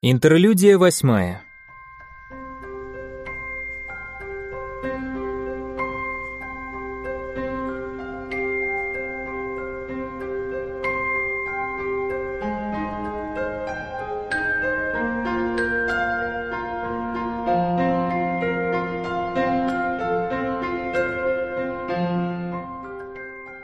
Интерлюдия восьмая.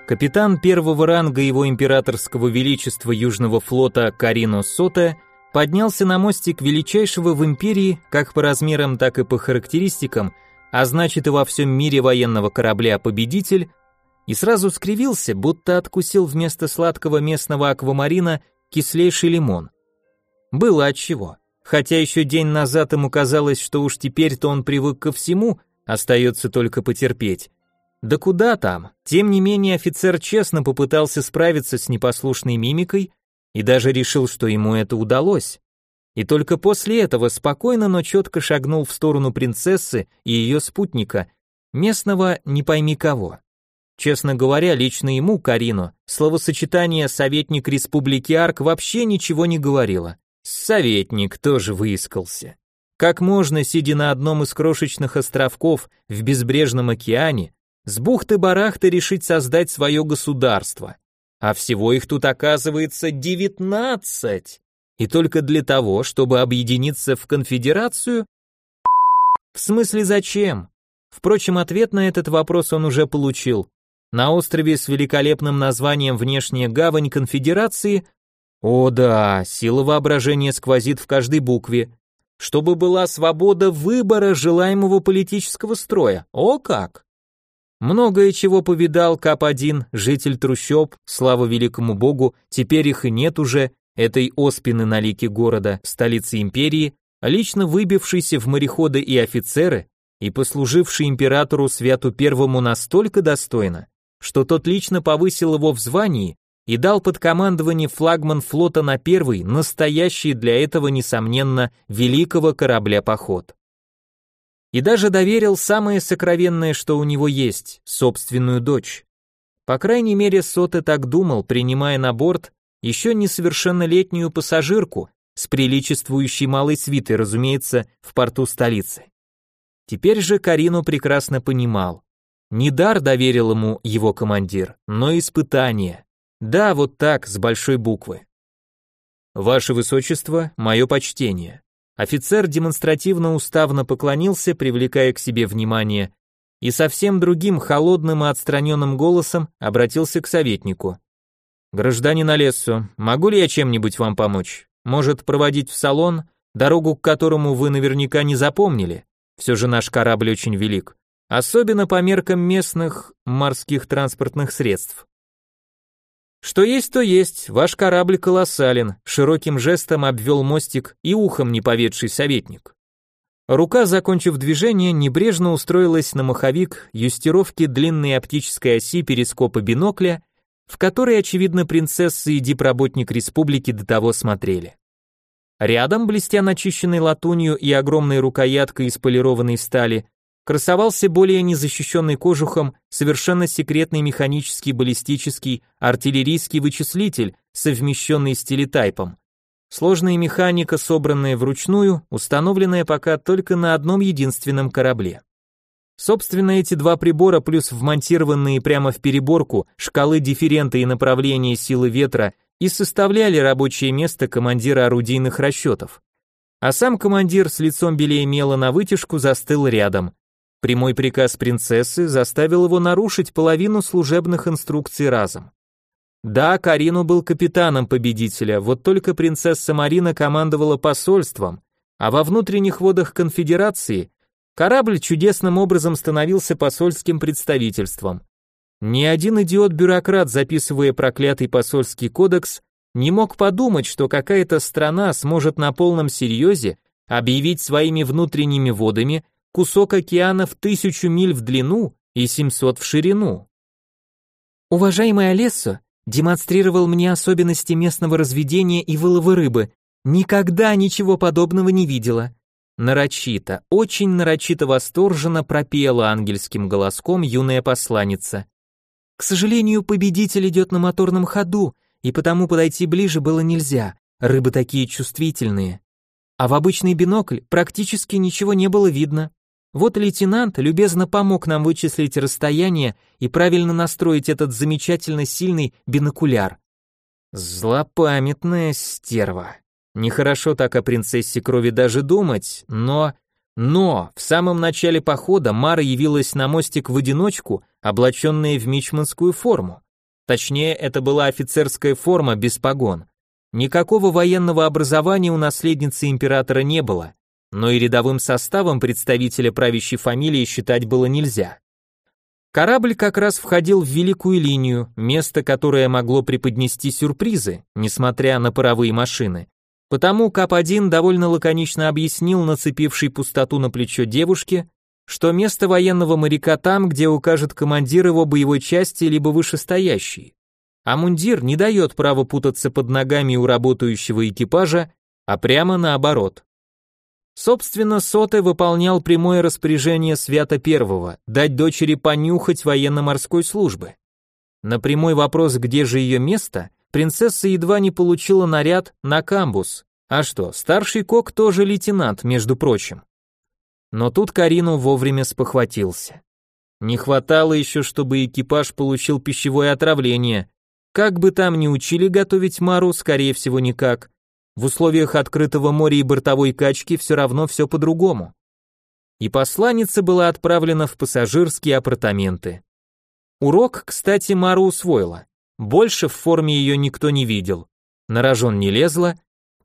Капитан первого ранга его императорского величества Южного флота Карино Сота поднялся на мостик величайшего в империи, как по размерам, так и по характеристикам, а значит и во всем мире военного корабля «Победитель», и сразу скривился, будто откусил вместо сладкого местного аквамарина кислейший лимон. Было отчего. Хотя еще день назад ему казалось, что уж теперь-то он привык ко всему, остается только потерпеть. Да куда там? Тем не менее офицер честно попытался справиться с непослушной мимикой и даже решил, что ему это удалось. И только после этого спокойно, но четко шагнул в сторону принцессы и ее спутника, местного не пойми кого. Честно говоря, лично ему, Карину, словосочетание «советник Республики Арк» вообще ничего не говорило. Советник тоже выискался. Как можно, сидя на одном из крошечных островков в безбрежном океане, с бухты-барахты решить создать свое государство? А всего их тут оказывается девятнадцать. И только для того, чтобы объединиться в конфедерацию? В смысле зачем? Впрочем, ответ на этот вопрос он уже получил. На острове с великолепным названием «Внешняя гавань конфедерации» О да, сила воображения сквозит в каждой букве. Чтобы была свобода выбора желаемого политического строя. О как! Многое чего повидал Кап-1, житель трущоб, слава великому богу, теперь их и нет уже, этой оспины на лике города, столицы империи, лично выбившийся в мореходы и офицеры и послуживший императору Святу Первому настолько достойно, что тот лично повысил его в звании и дал под командование флагман флота на первый, настоящий для этого, несомненно, великого корабля поход и даже доверил самое сокровенное, что у него есть, собственную дочь. По крайней мере, Соте так думал, принимая на борт еще несовершеннолетнюю пассажирку с приличествующей малой свитой, разумеется, в порту столицы. Теперь же Карину прекрасно понимал. Не дар доверил ему его командир, но испытание. Да, вот так, с большой буквы. Ваше Высочество, мое почтение. Офицер демонстративно уставно поклонился, привлекая к себе внимание, и совсем другим холодным и отстраненным голосом обратился к советнику. «Гражданин Олессо, могу ли я чем-нибудь вам помочь? Может, проводить в салон, дорогу к которому вы наверняка не запомнили? Все же наш корабль очень велик, особенно по меркам местных морских транспортных средств». Что есть, то есть, ваш корабль колоссален, широким жестом обвел мостик и ухом не советник. Рука, закончив движение, небрежно устроилась на маховик юстировки длинной оптической оси перископа бинокля, в которой, очевидно, принцесса и дипработник республики до того смотрели. Рядом, блестя начищенной латунью и огромной рукояткой из полированной стали, красовался более незащищенный кожухом совершенно секретный механический баллистический артиллерийский вычислитель, совмещенный с телетайпом. Сложная механика, собранная вручную, установленная пока только на одном единственном корабле. Собственно, эти два прибора плюс вмонтированные прямо в переборку шкалы дифферента и направления силы ветра и составляли рабочее место командира орудийных расчетов. А сам командир с лицом белее мела на вытяжку застыл рядом. Прямой приказ принцессы заставил его нарушить половину служебных инструкций разом. Да, Карину был капитаном победителя, вот только принцесса Марина командовала посольством, а во внутренних водах конфедерации корабль чудесным образом становился посольским представительством. Ни один идиот-бюрократ, записывая проклятый посольский кодекс, не мог подумать, что какая-то страна сможет на полном серьезе объявить своими внутренними водами кусок океана в тысячу миль в длину и 700 в ширину. Уважаемый Олессо демонстрировал мне особенности местного разведения и вылова рыбы. Никогда ничего подобного не видела. Нарочито, очень нарочито восторженно пропела ангельским голоском юная посланница. К сожалению, победитель идет на моторном ходу, и потому подойти ближе было нельзя. Рыбы такие чувствительные. а в обычный бинокль практически ничего не было видно. Вот лейтенант любезно помог нам вычислить расстояние и правильно настроить этот замечательно сильный бинокуляр. Злопамятная стерва. Нехорошо так о принцессе крови даже думать, но... Но в самом начале похода Мара явилась на мостик в одиночку, облаченная в мичманскую форму. Точнее, это была офицерская форма без погон. Никакого военного образования у наследницы императора не было, но и рядовым составом представителя правящей фамилии считать было нельзя. Корабль как раз входил в великую линию, место, которое могло преподнести сюрпризы, несмотря на паровые машины. Потому КАП-1 довольно лаконично объяснил нацепившей пустоту на плечо девушке, что место военного моряка там, где укажет командир его боевой части либо вышестоящий а мундир не дает права путаться под ногами у работающего экипажа, а прямо наоборот. Собственно, Соте выполнял прямое распоряжение Свята Первого дать дочери понюхать военно-морской службы. На прямой вопрос, где же ее место, принцесса едва не получила наряд на камбус. А что, старший кок тоже лейтенант, между прочим. Но тут Карину вовремя спохватился. Не хватало еще, чтобы экипаж получил пищевое отравление, как бы там ни учили готовить Мару, скорее всего никак. В условиях открытого моря и бортовой качки все равно все по-другому. И посланница была отправлена в пассажирские апартаменты. Урок, кстати, Мара усвоила. Больше в форме ее никто не видел. На рожон не лезла,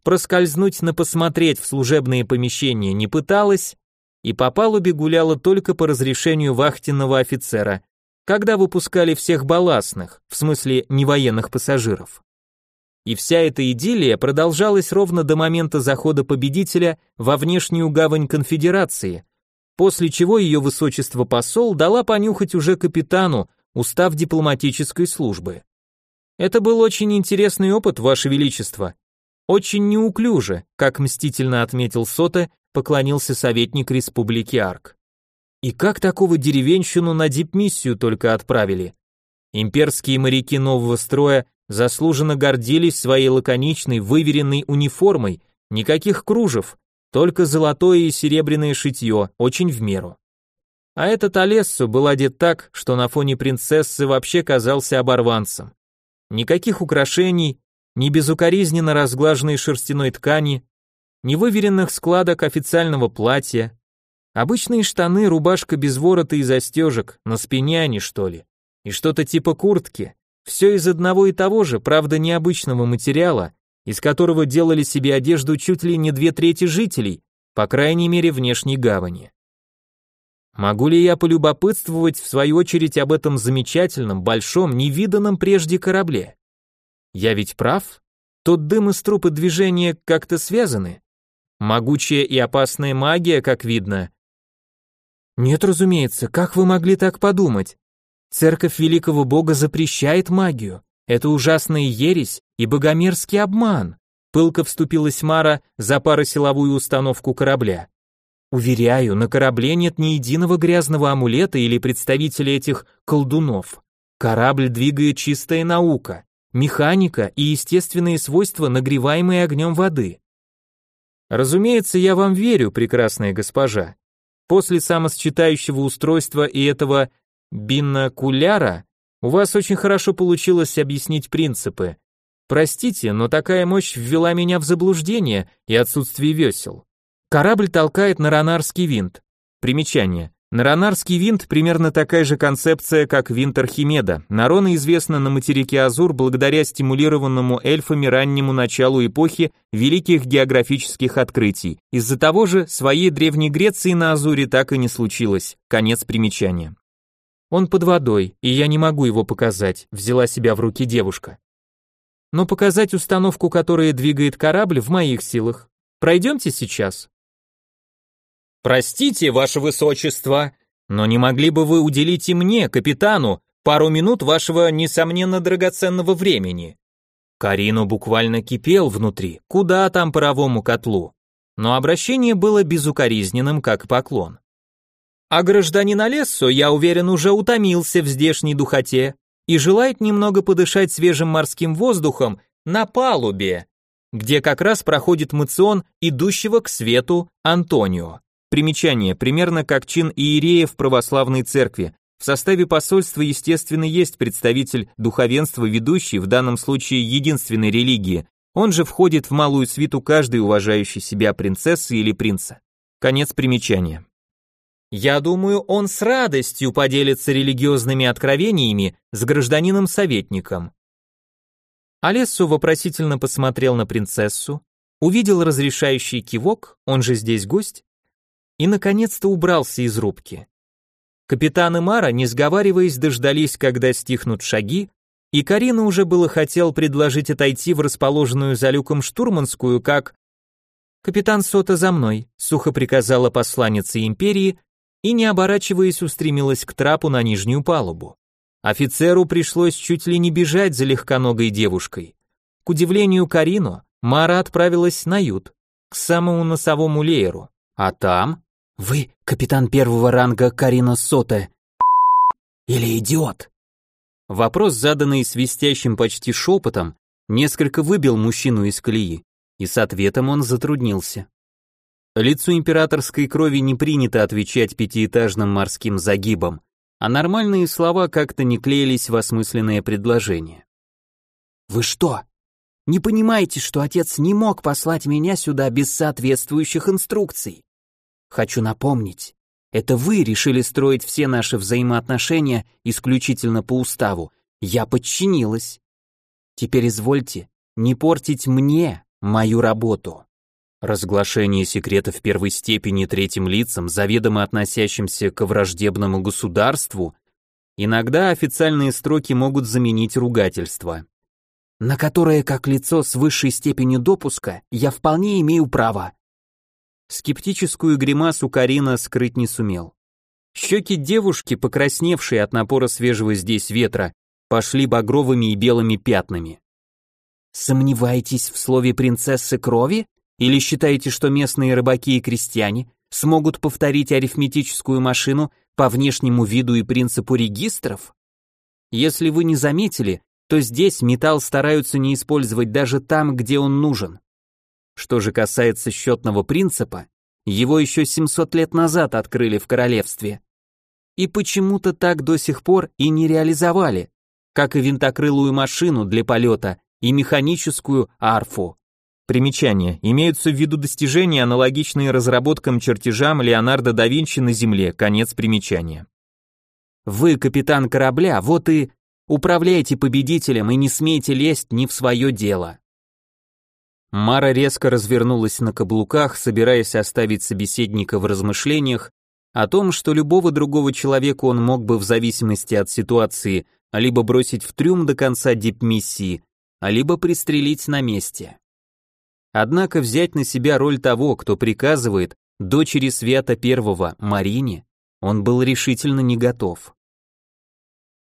проскользнуть на посмотреть в служебные помещения не пыталась, и по палубе гуляла только по разрешению вахтенного офицера, когда выпускали всех балластных, в смысле невоенных пассажиров. И вся эта идиллия продолжалась ровно до момента захода победителя во внешнюю гавань конфедерации, после чего ее высочество посол дала понюхать уже капитану, устав дипломатической службы. Это был очень интересный опыт, ваше величество. Очень неуклюже, как мстительно отметил Сота, поклонился советник республики Арк. И как такого деревенщину на дипмиссию только отправили? Имперские моряки нового строя заслуженно гордились своей лаконичной, выверенной униформой, никаких кружев, только золотое и серебряное шитье, очень в меру. А этот Олессо был одет так, что на фоне принцессы вообще казался оборванцем. Никаких украшений, ни безукоризненно разглаженной шерстяной ткани, ни выверенных складок официального платья, Обычные штаны, рубашка без ворота и застежек, на спине они что ли. И что-то типа куртки. Все из одного и того же, правда необычного материала, из которого делали себе одежду чуть ли не две трети жителей, по крайней мере внешней гавани. Могу ли я полюбопытствовать в свою очередь об этом замечательном, большом, невиданном прежде корабле? Я ведь прав? Тот дым из трупа движения как-то связаны. Могучая и опасная магия, как видно, нет, разумеется, как вы могли так подумать? Церковь великого бога запрещает магию. Это ужасная ересь и богомерзкий обман. Пылко вступилась Мара за паросиловую установку корабля. Уверяю, на корабле нет ни единого грязного амулета или представителя этих колдунов. Корабль двигает чистая наука, механика и естественные свойства, нагреваемые огнем воды. Разумеется, я вам верю, прекрасная госпожа, После самосчитающего устройства и этого бинокуляра у вас очень хорошо получилось объяснить принципы. Простите, но такая мощь ввела меня в заблуждение и отсутствие весел. Корабль толкает на ронарский винт. Примечание. Наронарский винт примерно такая же концепция, как винт Архимеда. Нарона известна на материке Азур благодаря стимулированному эльфами раннему началу эпохи великих географических открытий. Из-за того же своей Древней Греции на Азуре так и не случилось. Конец примечания. Он под водой, и я не могу его показать, взяла себя в руки девушка. Но показать установку, которая двигает корабль, в моих силах. Пройдемте сейчас. Простите, ваше высочество, но не могли бы вы уделить и мне, капитану, пару минут вашего несомненно драгоценного времени? Карину буквально кипел внутри, куда там паровому котлу. Но обращение было безукоризненным, как поклон. А гражданин Олессо, я уверен, уже утомился в здешней духоте и желает немного подышать свежим морским воздухом на палубе. где как раз проходит мацион идущего к свету Антонио. Примечание, примерно как чин иерея в православной церкви. В составе посольства, естественно, есть представитель духовенства, ведущий, в данном случае единственной религии. Он же входит в малую свиту каждой уважающей себя принцессы или принца. Конец примечания. Я думаю, он с радостью поделится религиозными откровениями с гражданином-советником. Алессу вопросительно посмотрел на принцессу, увидел разрешающий кивок, он же здесь гость, и наконец-то убрался из рубки. Капитан и Мара, не сговариваясь, дождались, когда стихнут шаги, и Карина уже было хотел предложить отойти в расположенную за люком штурманскую, как «Капитан Сота за мной», сухо приказала посланница империи и, не оборачиваясь, устремилась к трапу на нижнюю палубу. Офицеру пришлось чуть ли не бежать за легконогой девушкой. К удивлению Карину, Мара отправилась на ют, к самому носовому лееру, а там... «Вы капитан первого ранга Карина Соте или идиот?» Вопрос, заданный свистящим почти шепотом, несколько выбил мужчину из колеи, и с ответом он затруднился. Лицу императорской крови не принято отвечать пятиэтажным морским загибом, а нормальные слова как-то не клеились в осмысленное предложение. «Вы что, не понимаете, что отец не мог послать меня сюда без соответствующих инструкций? Хочу напомнить, это вы решили строить все наши взаимоотношения исключительно по уставу. Я подчинилась. Теперь извольте не портить мне мою работу». Разглашение секретов первой степени третьим лицам, заведомо относящимся к враждебному государству, иногда официальные строки могут заменить ругательство. На которое, как лицо с высшей степенью допуска, я вполне имею право. Скептическую гримасу Карина скрыть не сумел. Щеки девушки, покрасневшие от напора свежего здесь ветра, пошли багровыми и белыми пятнами. «Сомневаетесь в слове принцессы крови?» Или считаете, что местные рыбаки и крестьяне смогут повторить арифметическую машину по внешнему виду и принципу регистров? Если вы не заметили, то здесь металл стараются не использовать даже там, где он нужен. Что же касается счетного принципа, его еще 700 лет назад открыли в королевстве. И почему-то так до сих пор и не реализовали, как и винтокрылую машину для полета и механическую арфу. Примечание. Имеются в виду достижения, аналогичные разработкам чертежам Леонардо да Винчи на Земле. Конец примечания. Вы капитан корабля, вот и управляйте победителем и не смейте лезть не в свое дело. Мара резко развернулась на каблуках, собираясь оставить собеседника в размышлениях о том, что любого другого человека он мог бы в зависимости от ситуации либо бросить в трюм до конца дипмиссии, либо пристрелить на месте. Однако взять на себя роль того, кто приказывает дочери Свята Первого, Марине, он был решительно не готов.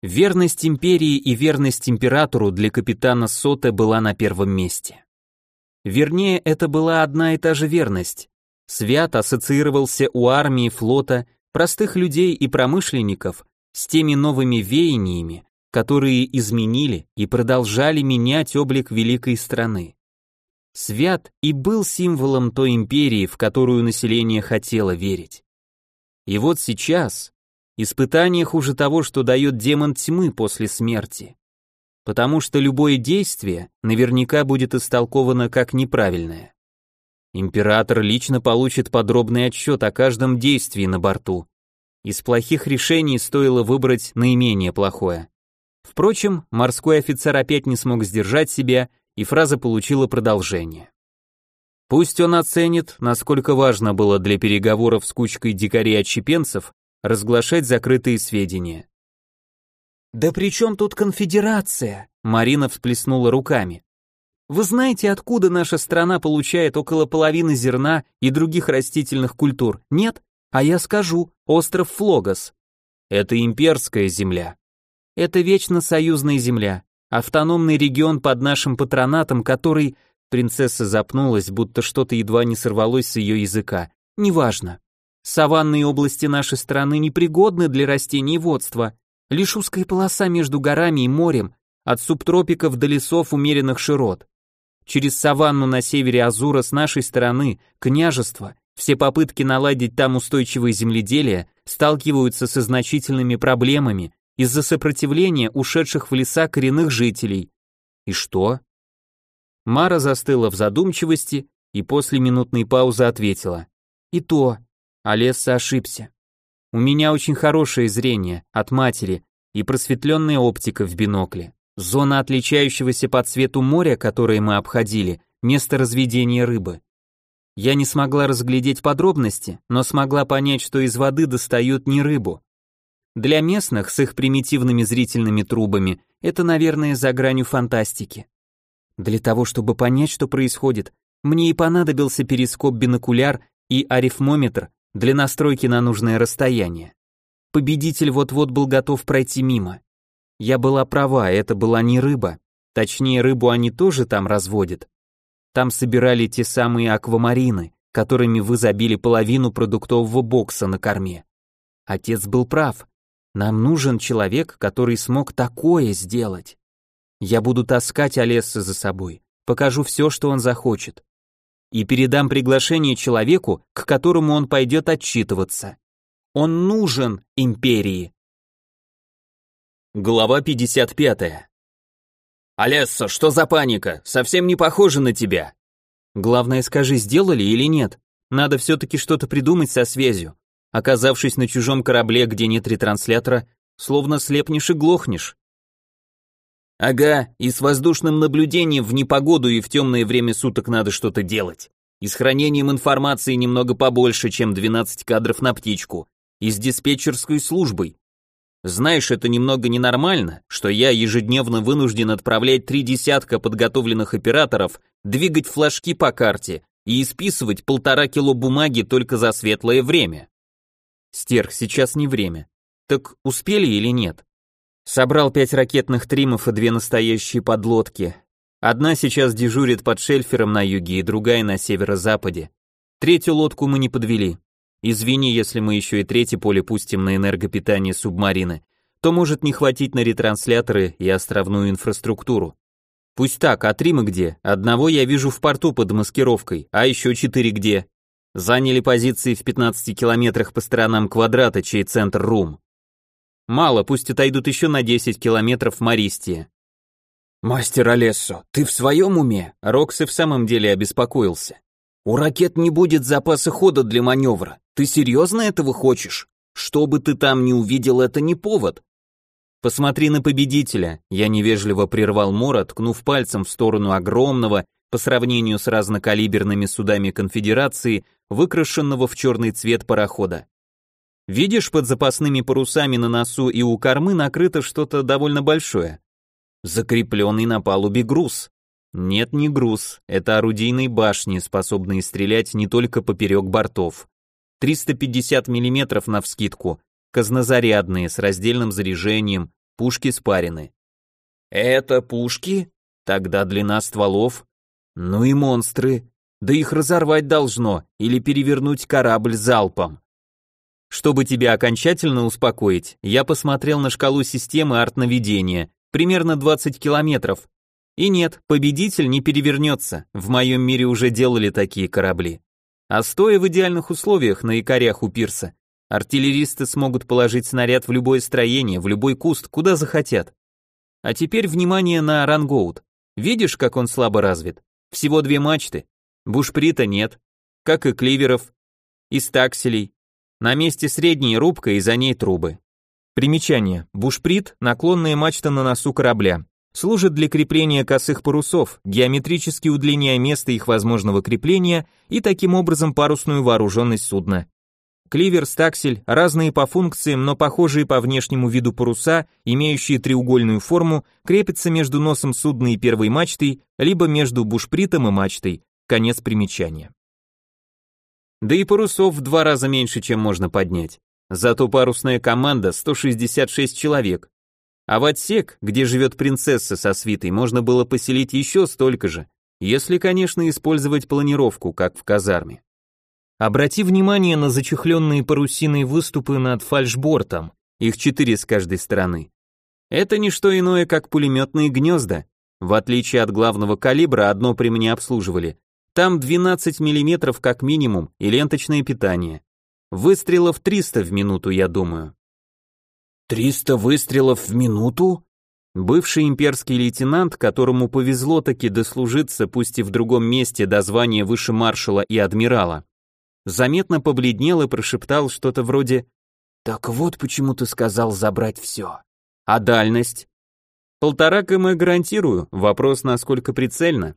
Верность империи и верность императору для капитана Соте была на первом месте. Вернее, это была одна и та же верность. Свят ассоциировался у армии, флота, простых людей и промышленников с теми новыми веяниями, которые изменили и продолжали менять облик великой страны. Свят и был символом той империи, в которую население хотело верить. И вот сейчас испытание хуже того, что дает демон тьмы после смерти. Потому что любое действие наверняка будет истолковано как неправильное. Император лично получит подробный отчет о каждом действии на борту. Из плохих решений стоило выбрать наименее плохое. Впрочем, морской офицер опять не смог сдержать себя и фраза получила продолжение. Пусть он оценит, насколько важно было для переговоров с кучкой дикарей-отщепенцев разглашать закрытые сведения. «Да при чем тут конфедерация?» Марина всплеснула руками. «Вы знаете, откуда наша страна получает около половины зерна и других растительных культур? Нет? А я скажу, остров Флогос. Это имперская земля. Это вечно союзная земля автономный регион под нашим патронатом, который... Принцесса запнулась, будто что-то едва не сорвалось с ее языка. Неважно. Саванные области нашей страны непригодны для растениеводства. Лишь узкая полоса между горами и морем, от субтропиков до лесов умеренных широт. через саванну на севере Азура с нашей стороны, княжество, все попытки наладить там устойчивое земледелие сталкиваются со значительными проблемами из-за сопротивления ушедших в леса коренных жителей. И что? Мара застыла в задумчивости и после минутной паузы ответила. И то, Олесса ошибся. У меня очень хорошее зрение от матери и просветленная оптика в бинокле. Зона отличающегося по цвету моря, которое мы обходили, место разведения рыбы. Я не смогла разглядеть подробности, но смогла понять, что из воды достают не рыбу. Для местных с их примитивными зрительными трубами это, наверное, за гранью фантастики. Для того, чтобы понять, что происходит, мне и понадобился перископ-бинокуляр и арифмометр для настройки на нужное расстояние. Победитель вот-вот был готов пройти мимо. Я была права, это была не рыба. Точнее, рыбу они тоже там разводят, там собирали те самые аквамарины, которыми вы забили половину продуктового бокса на корме. Отец был прав. Нам нужен человек, который смог такое сделать. Я буду таскать Олесса за собой, покажу все, что он захочет. И передам приглашение человеку, к которому он пойдет отчитываться. Он нужен империи. Глава 55. «Алесса, что за паника? Совсем не похоже на тебя!» «Главное, скажи, сделали или нет? Надо все-таки что-то придумать со связью. Оказавшись на чужом корабле, где нет ретранслятора, словно слепнешь и глохнешь». «Ага, и с воздушным наблюдением в непогоду и в темное время суток надо что-то делать. И с хранением информации немного побольше, чем 12 кадров на птичку. И с диспетчерской службой. Знаешь, это немного ненормально, что я ежедневно вынужден отправлять три десятка подготовленных операторов, двигать флажки по карте и исписывать полтора кило бумаги только за светлое время. Стерх, сейчас не время. Так успели или нет? Собрал пять ракетных тримов и две настоящие подлодки. Одна сейчас дежурит под шельфером на юге и другая на северо-западе. Третью лодку мы не подвели. Извини, если мы еще и третье поле пустим на энергопитание субмарины, то может не хватить на ретрансляторы и островную инфраструктуру. Пусть так, а три мы где? Одного я вижу в порту под маскировкой, а еще четыре где? Заняли позиции в 15 километрах по сторонам квадрата, чей центр Рум. Мало, пусть отойдут еще на 10 километров в Мористия. «Мастер Олессо, ты в своем уме?» Рокс и в самом деле обеспокоился. «У ракет не будет запаса хода для маневра. Ты серьезно этого хочешь? Что бы ты там ни увидел, это не повод. Посмотри на победителя. Я невежливо прервал Мора, ткнув пальцем в сторону огромного, по сравнению с разнокалиберными судами конфедерации, выкрашенного в черный цвет парохода. Видишь, под запасными парусами на носу и у кормы накрыто что-то довольно большое. Закрепленный на палубе груз. Нет, не груз, это орудийные башни, способные стрелять не только поперек бортов. 350 мм навскидку, казнозарядные с раздельным заряжением, пушки спарены. Это пушки? Тогда длина стволов. Ну и монстры. Да их разорвать должно или перевернуть корабль залпом. Чтобы тебя окончательно успокоить, я посмотрел на шкалу системы арт-наведения, примерно 20 километров. И нет, победитель не перевернется, в моем мире уже делали такие корабли. А стоя в идеальных условиях на якорях у пирса, артиллеристы смогут положить снаряд в любое строение, в любой куст, куда захотят. А теперь внимание на рангоут. Видишь, как он слабо развит? Всего две мачты. Бушприта нет, как и кливеров, и стакселей. На месте средней рубка и за ней трубы. Примечание. Бушприт – наклонная мачта на носу корабля служит для крепления косых парусов, геометрически удлиняя место их возможного крепления и таким образом парусную вооруженность судна. Кливер, стаксель – разные по функциям, но похожие по внешнему виду паруса, имеющие треугольную форму, крепятся между носом судна и первой мачтой, либо между бушпритом и мачтой. Конец примечания. Да и парусов в два раза меньше, чем можно поднять. Зато парусная команда 166 человек, а в отсек, где живет принцесса со свитой, можно было поселить еще столько же, если, конечно, использовать планировку, как в казарме. Обрати внимание на зачехленные парусиные выступы над фальшбортом, их четыре с каждой стороны. Это не что иное, как пулеметные гнезда. В отличие от главного калибра, одно при мне обслуживали. Там 12 мм как минимум и ленточное питание. Выстрелов 300 в минуту, я думаю. 300 выстрелов в минуту? Бывший имперский лейтенант, которому повезло таки дослужиться, пусть и в другом месте, до звания выше маршала и адмирала, заметно побледнел и прошептал что-то вроде «Так вот почему ты сказал забрать все». «А дальность?» «Полтора км гарантирую, вопрос насколько прицельно».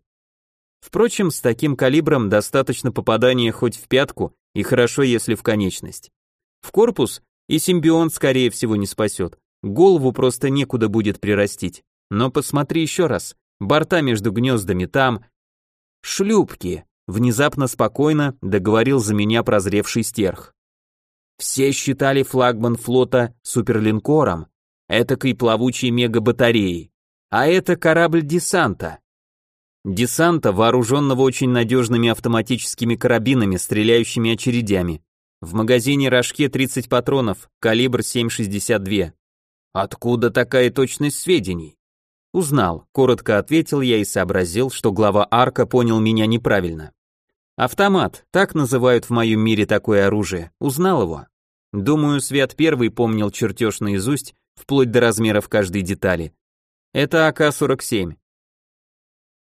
Впрочем, с таким калибром достаточно попадания хоть в пятку, и хорошо, если в конечность. В корпус и симбион, скорее всего, не спасет. Голову просто некуда будет прирастить. Но посмотри еще раз. Борта между гнездами там... Шлюпки. Внезапно спокойно договорил за меня прозревший стерх. Все считали флагман флота суперлинкором, этакой плавучей мегабатареей. А это корабль десанта. Десанта, вооруженного очень надежными автоматическими карабинами, стреляющими очередями. В магазине рожке 30 патронов, калибр 7,62. Откуда такая точность сведений? Узнал, коротко ответил я и сообразил, что глава арка понял меня неправильно. Автомат, так называют в моем мире такое оружие. Узнал его. Думаю, Свят Первый помнил чертеж наизусть, вплоть до размеров каждой детали. Это АК-47.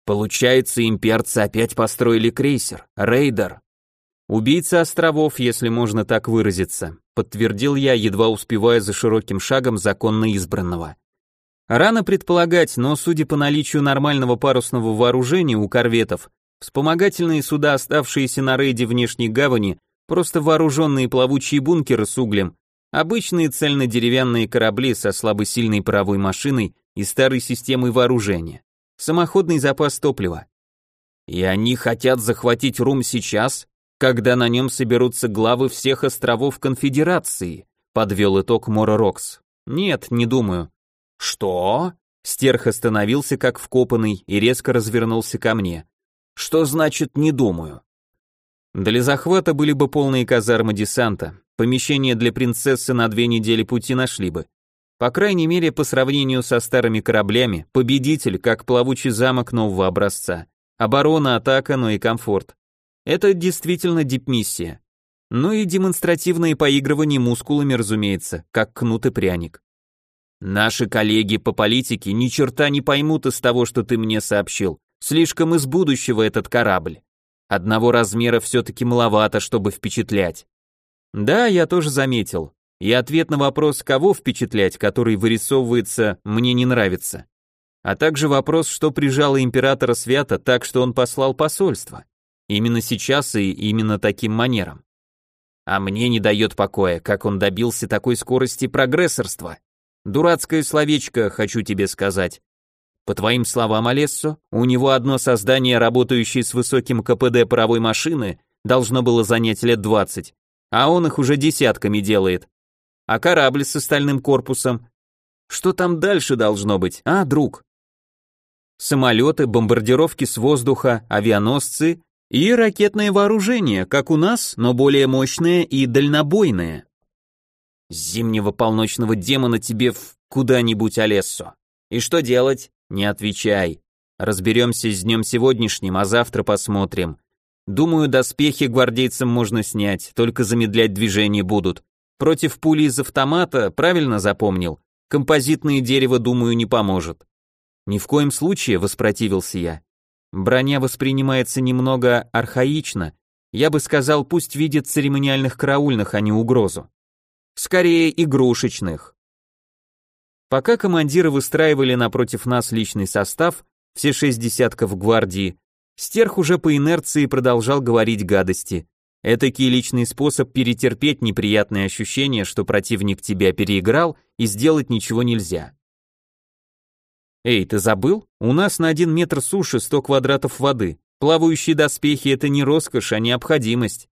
Получается, имперцы опять построили крейсер, рейдер. Убийца островов, если можно так выразиться, подтвердил я, едва успевая за широким шагом законно избранного. Рано предполагать, но судя по наличию нормального парусного вооружения у корветов, Вспомогательные суда, оставшиеся на рейде внешней гавани, просто вооруженные плавучие бункеры с углем, обычные цельнодеревянные корабли со слабосильной паровой машиной и старой системой вооружения, самоходный запас топлива. И они хотят захватить Рум сейчас, когда на нем соберутся главы всех островов Конфедерации, подвел итог Мора Рокс. Нет, не думаю. Что? Стерх остановился как вкопанный и резко развернулся ко мне. Что значит «не думаю»? Для захвата были бы полные казармы десанта, помещение для принцессы на две недели пути нашли бы. По крайней мере, по сравнению со старыми кораблями, победитель, как плавучий замок нового образца. Оборона, атака, но и комфорт. Это действительно дипмиссия. Ну и демонстративные поигрывания мускулами, разумеется, как кнут и пряник. Наши коллеги по политике ни черта не поймут из того, что ты мне сообщил. Слишком из будущего этот корабль. Одного размера все-таки маловато, чтобы впечатлять. Да, я тоже заметил. И ответ на вопрос, кого впечатлять, который вырисовывается, мне не нравится. А также вопрос, что прижало императора Свята так, что он послал посольство. Именно сейчас и именно таким манером. А мне не дает покоя, как он добился такой скорости прогрессорства. Дурацкое словечко, хочу тебе сказать. По твоим словам, Олессо, у него одно создание, работающее с высоким КПД паровой машины, должно было занять лет 20, а он их уже десятками делает. А корабль с остальным корпусом? Что там дальше должно быть, а, друг? Самолеты, бомбардировки с воздуха, авианосцы и ракетное вооружение, как у нас, но более мощное и дальнобойное. Зимнего полночного демона тебе в куда-нибудь, Олессо. И что делать? Не отвечай. Разберемся с днем сегодняшним, а завтра посмотрим. Думаю, доспехи гвардейцам можно снять, только замедлять движение будут. Против пули из автомата, правильно запомнил? Композитное дерево, думаю, не поможет. Ни в коем случае, воспротивился я. Броня воспринимается немного архаично. Я бы сказал, пусть видит церемониальных караульных, а не угрозу. Скорее, игрушечных. Пока командиры выстраивали напротив нас личный состав, все шесть десятков гвардии, Стерх уже по инерции продолжал говорить гадости. Этакий личный способ перетерпеть неприятные ощущения, что противник тебя переиграл и сделать ничего нельзя. Эй, ты забыл? У нас на один метр суши 100 квадратов воды. Плавающие доспехи это не роскошь, а необходимость.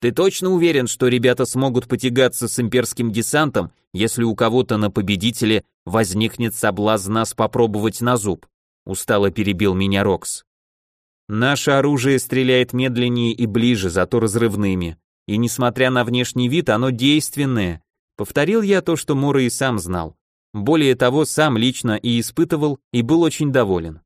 Ты точно уверен, что ребята смогут потягаться с имперским десантом, если у кого-то на победителе возникнет соблазн нас попробовать на зуб? Устало перебил меня Рокс. Наше оружие стреляет медленнее и ближе, зато разрывными. И несмотря на внешний вид, оно действенное. Повторил я то, что Мура и сам знал. более того, сам лично и испытывал, и был очень доволен.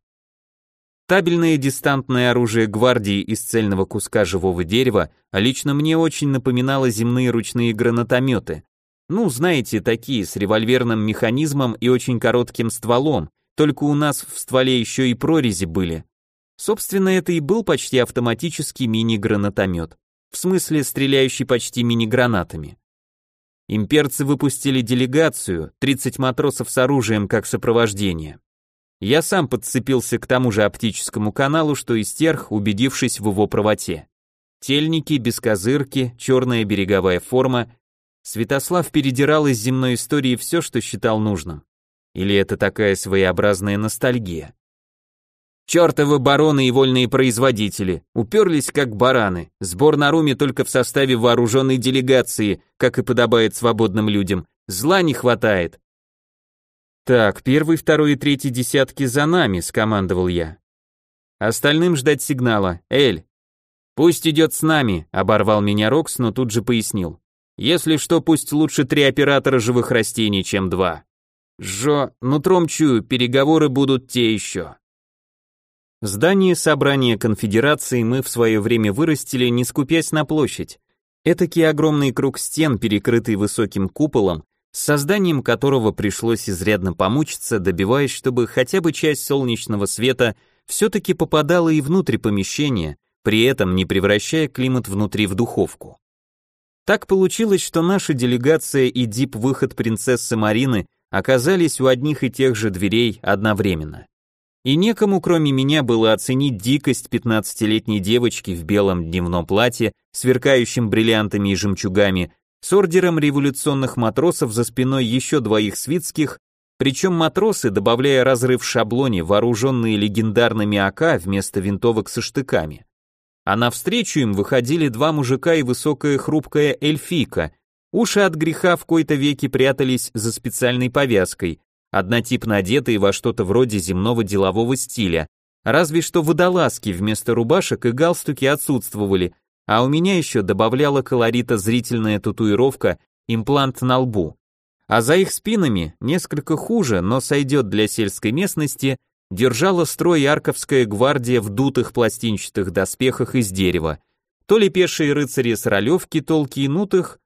Табельное дистантное оружие гвардии из цельного куска живого дерева лично мне очень напоминало земные ручные гранатометы. Ну, знаете, такие, с револьверным механизмом и очень коротким стволом, только у нас в стволе еще и прорези были. Собственно, это и был почти автоматический мини-гранатомет, в смысле стреляющий почти мини-гранатами. Имперцы выпустили делегацию, 30 матросов с оружием как сопровождение. Я сам подцепился к тому же оптическому каналу, что и стерх, убедившись в его правоте. Тельники, бескозырки, черная береговая форма. Святослав передирал из земной истории все, что считал нужным. Или это такая своеобразная ностальгия? Чертовы бароны и вольные производители, уперлись как бараны, сбор на руме только в составе вооруженной делегации, как и подобает свободным людям, зла не хватает, «Так, первый, второй и третий десятки за нами», — скомандовал я. «Остальным ждать сигнала. Эль!» «Пусть идет с нами», — оборвал меня Рокс, но тут же пояснил. «Если что, пусть лучше три оператора живых растений, чем два». «Жо, нутром чую, переговоры будут те еще». Здание собрания конфедерации мы в свое время вырастили, не скупясь на площадь. Этакий огромный круг стен, перекрытый высоким куполом, с созданием которого пришлось изрядно помучиться, добиваясь, чтобы хотя бы часть солнечного света все-таки попадала и внутрь помещения, при этом не превращая климат внутри в духовку. Так получилось, что наша делегация и дип-выход принцессы Марины оказались у одних и тех же дверей одновременно. И некому, кроме меня, было оценить дикость 15-летней девочки в белом дневном платье, сверкающем бриллиантами и жемчугами, с ордером революционных матросов за спиной еще двоих свитских, причем матросы, добавляя разрыв в шаблоне, вооруженные легендарными АК вместо винтовок со штыками. А навстречу им выходили два мужика и высокая хрупкая эльфийка. Уши от греха в кои-то веки прятались за специальной повязкой, однотипно одетые во что-то вроде земного делового стиля, разве что водолазки вместо рубашек и галстуки отсутствовали, а у меня еще добавляла колорита зрительная татуировка имплант на лбу. А за их спинами, несколько хуже, но сойдет для сельской местности, держала строй арковская гвардия в дутых пластинчатых доспехах из дерева, то ли пешие рыцари с ролевки толкинутых,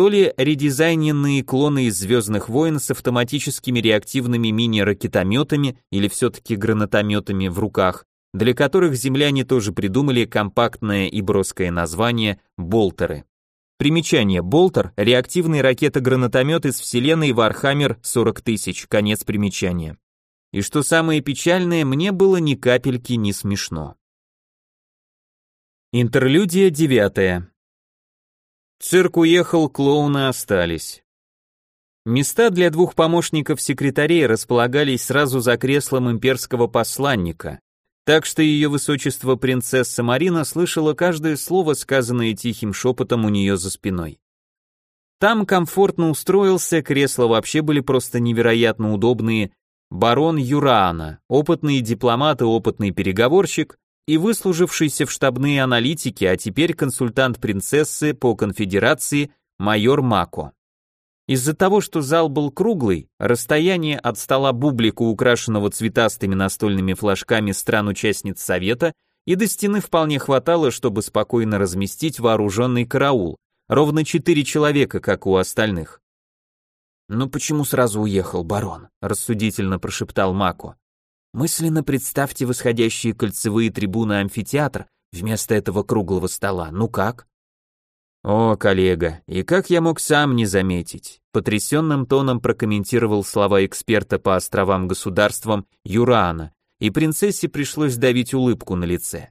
то ли редизайненные клоны из «Звездных войн» с автоматическими реактивными мини-ракетометами или все-таки гранатометами в руках, для которых земляне тоже придумали компактное и броское название «болтеры». Примечание «Болтер» — реактивный ракета-гранатомет из вселенной Warhammer 40 тысяч, конец примечания. И что самое печальное, мне было ни капельки не смешно. Интерлюдия девятая. Цирк уехал, клоуны остались. Места для двух помощников секретарей располагались сразу за креслом имперского посланника, так что ее высочество принцесса Марина слышала каждое слово, сказанное тихим шепотом у нее за спиной. Там комфортно устроился, кресла вообще были просто невероятно удобные, барон Юраана, опытный дипломат и опытный переговорщик, и выслужившийся в штабные аналитики, а теперь консультант принцессы по конфедерации майор Мако. Из-за того, что зал был круглый, расстояние от стола бублика, украшенного цветастыми настольными флажками стран-участниц Совета, и до стены вполне хватало, чтобы спокойно разместить вооруженный караул, ровно четыре человека, как у остальных. «Ну почему сразу уехал, барон?» – рассудительно прошептал Мако. «Мысленно представьте восходящие кольцевые трибуны амфитеатр вместо этого круглого стола. Ну как?» «О, коллега, и как я мог сам не заметить?» Потрясенным тоном прокомментировал слова эксперта по островам-государствам Юрана, и принцессе пришлось давить улыбку на лице.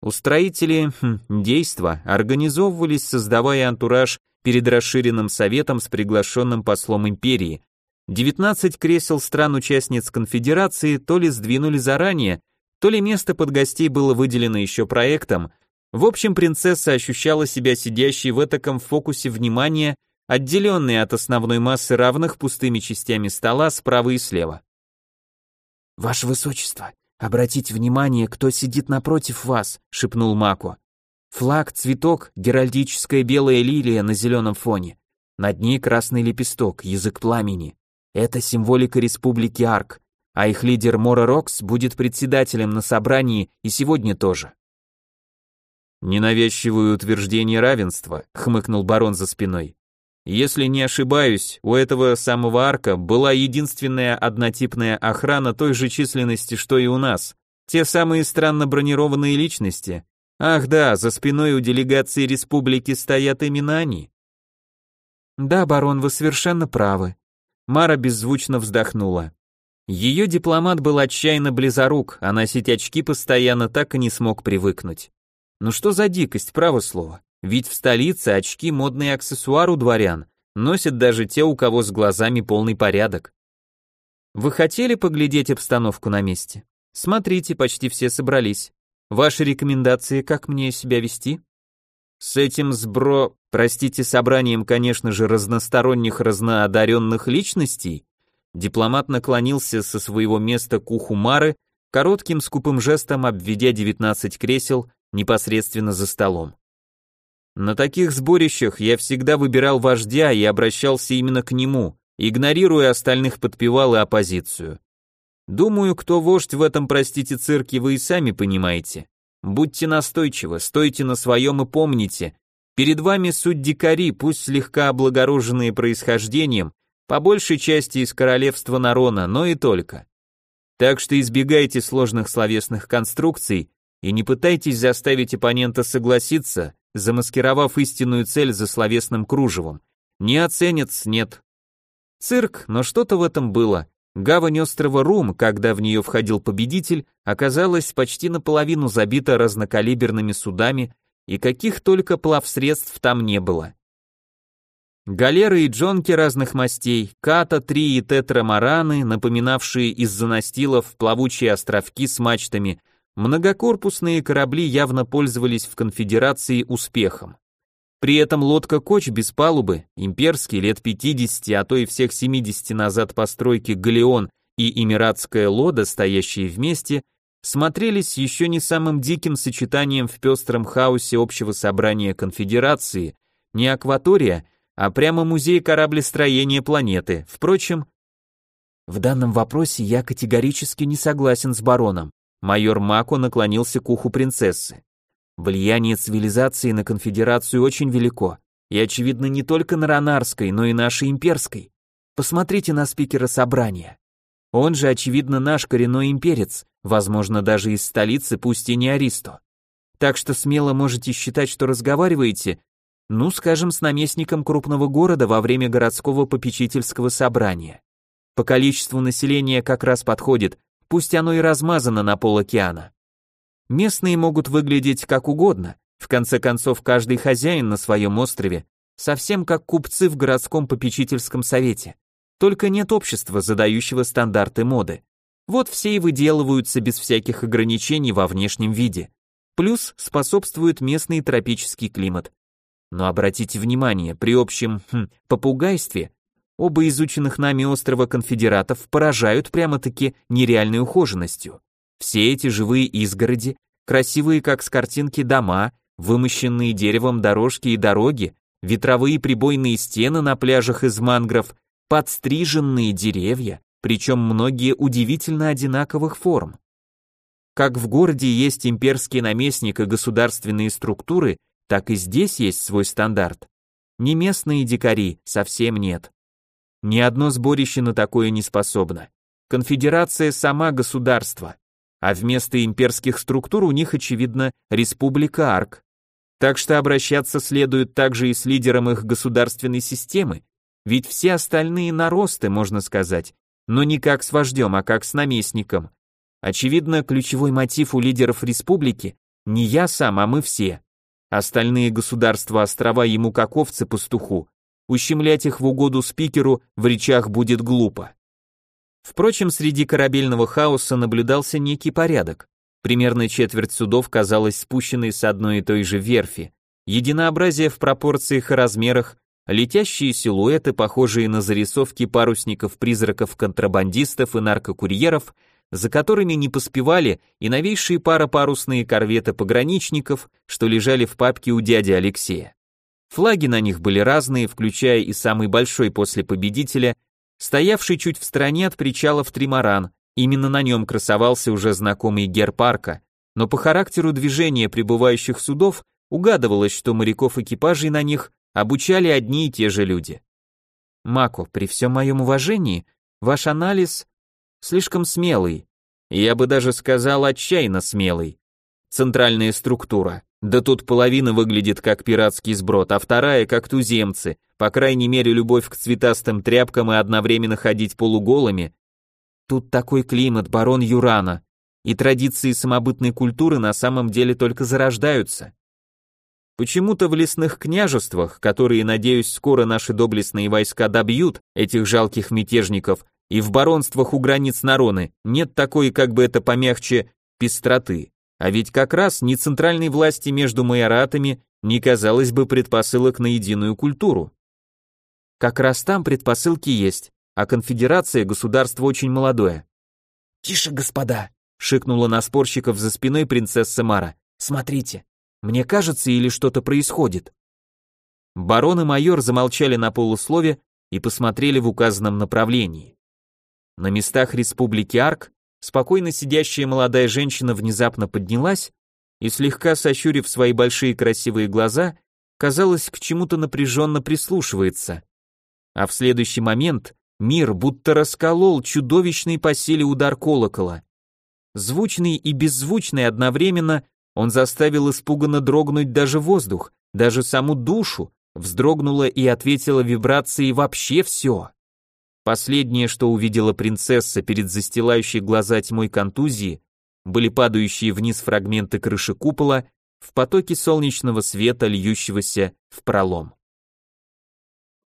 Устроители хм, действа организовывались, создавая антураж перед расширенным советом с приглашенным послом империи. 19 кресел стран-участниц конфедерации то ли сдвинули заранее, то ли место под гостей было выделено еще проектом, в общем, принцесса ощущала себя сидящей в этаком фокусе внимания, отделенной от основной массы равных пустыми частями стола справа и слева. «Ваше высочество, обратите внимание, кто сидит напротив вас», — шепнул Мако. «Флаг, цветок, геральдическая белая лилия на зеленом фоне. Над ней красный лепесток, язык пламени. Это символика Республики Арк, а их лидер Мора Рокс будет председателем на собрании и сегодня тоже. Ненавязчивое утверждение равенства, хмыкнул барон за спиной. Если не ошибаюсь, у этого самого арка была единственная однотипная охрана той же численности, что и у нас. Те самые странно бронированные личности. Ах да, за спиной у делегации республики стоят именно они. Да, барон, вы совершенно правы. Мара беззвучно вздохнула. Ее дипломат был отчаянно близорук, а носить очки постоянно так и не смог привыкнуть. Ну что за дикость, право слово. Ведь в столице очки модный аксессуар у дворян, носят даже те, у кого с глазами полный порядок. Вы хотели поглядеть обстановку на месте? Смотрите, почти все собрались. Ваши рекомендации, как мне себя вести? С этим сбро, простите, собранием, конечно же, разносторонних разноодаренных личностей, дипломат наклонился со своего места к уху Мары, коротким скупым жестом обведя 19 кресел непосредственно за столом. На таких сборищах я всегда выбирал вождя и обращался именно к нему, игнорируя остальных подпевал и оппозицию. Думаю, кто вождь в этом, простите, цирке, вы и сами понимаете. Будьте настойчивы, стойте на своем и помните, перед вами суть дикари, пусть слегка облагороженные происхождением, по большей части из королевства Нарона, но и только. Так что избегайте сложных словесных конструкций и не пытайтесь заставить оппонента согласиться, замаскировав истинную цель за словесным кружевом. Не оценят, нет. Цирк, но что-то в этом было. Гавань острова Рум, когда в нее входил победитель, оказалась почти наполовину забита разнокалиберными судами, и каких только плавсредств там не было. Галеры и джонки разных мастей, ката-, три- и тетрамараны, напоминавшие из-за настилов плавучие островки с мачтами, многокорпусные корабли явно пользовались в конфедерации успехом. При этом лодка-коч без палубы, имперский лет 50, а то и всех 70 назад постройки Галеон и Эмиратская лода, стоящие вместе, смотрелись еще не самым диким сочетанием в пестром хаосе общего собрания конфедерации, не акватория, а прямо музей кораблестроения планеты. Впрочем, в данном вопросе я категорически не согласен с бароном. Майор Мако наклонился к уху принцессы. Влияние цивилизации на конфедерацию очень велико, и очевидно не только на Ронарской, но и нашей имперской. Посмотрите на спикера собрания. Он же, очевидно, наш коренной имперец, возможно, даже из столицы, пусть и не Аристо. Так что смело можете считать, что разговариваете, ну, скажем, с наместником крупного города во время городского попечительского собрания. По количеству населения как раз подходит, пусть оно и размазано на пол океана. Местные могут выглядеть как угодно, в конце концов каждый хозяин на своем острове, совсем как купцы в городском попечительском совете. Только нет общества, задающего стандарты моды. Вот все и выделываются без всяких ограничений во внешнем виде. Плюс способствует местный тропический климат. Но обратите внимание, при общем хм, попугайстве оба изученных нами острова конфедератов поражают прямо-таки нереальной ухоженностью. Все эти живые изгороди, красивые как с картинки дома, вымощенные деревом дорожки и дороги, ветровые прибойные стены на пляжах из мангров, подстриженные деревья, причем многие удивительно одинаковых форм. Как в городе есть имперский наместник и государственные структуры, так и здесь есть свой стандарт. Не местные дикари, совсем нет. Ни одно сборище на такое не способно. Конфедерация сама государство а вместо имперских структур у них, очевидно, республика Арк. Так что обращаться следует также и с лидером их государственной системы, ведь все остальные наросты, можно сказать, но не как с вождем, а как с наместником. Очевидно, ключевой мотив у лидеров республики не я сам, а мы все. Остальные государства острова ему как овцы пастуху. Ущемлять их в угоду спикеру в речах будет глупо. Впрочем, среди корабельного хаоса наблюдался некий порядок. Примерно четверть судов казалась спущенной с одной и той же верфи. Единообразие в пропорциях и размерах, летящие силуэты, похожие на зарисовки парусников, призраков, контрабандистов и наркокурьеров, за которыми не поспевали и новейшие паропарусные корветы пограничников, что лежали в папке у дяди Алексея. Флаги на них были разные, включая и самый большой после победителя стоявший чуть в стороне от причала в Тримаран, именно на нем красовался уже знакомый герпарка, но по характеру движения прибывающих судов угадывалось, что моряков экипажей на них обучали одни и те же люди. Мако, при всем моем уважении, ваш анализ слишком смелый, я бы даже сказал отчаянно смелый. Центральная структура. Да тут половина выглядит как пиратский сброд, а вторая как туземцы. По крайней мере, любовь к цветастым тряпкам и одновременно ходить полуголыми. Тут такой климат, барон Юрана. И традиции самобытной культуры на самом деле только зарождаются. Почему-то в лесных княжествах, которые, надеюсь, скоро наши доблестные войска добьют этих жалких мятежников, и в баронствах у границ Нароны нет такой, как бы это помягче, пестроты. А ведь как раз ни центральной власти между майоратами, ни, казалось бы, предпосылок на единую культуру. Как раз там предпосылки есть, а конфедерация государство очень молодое. «Тише, господа!» — шикнула на спорщиков за спиной принцесса Мара. «Смотрите, мне кажется, или что-то происходит?» Барон и майор замолчали на полуслове и посмотрели в указанном направлении. На местах республики Арк спокойно сидящая молодая женщина внезапно поднялась и, слегка сощурив свои большие красивые глаза, казалось, к чему-то напряженно прислушивается. А в следующий момент мир будто расколол чудовищный по силе удар колокола. Звучный и беззвучный одновременно он заставил испуганно дрогнуть даже воздух, даже саму душу, вздрогнула и ответила вибрацией вообще все. Последнее, что увидела принцесса перед застилающей глаза тьмой контузии, были падающие вниз фрагменты крыши купола в потоке солнечного света, льющегося в пролом.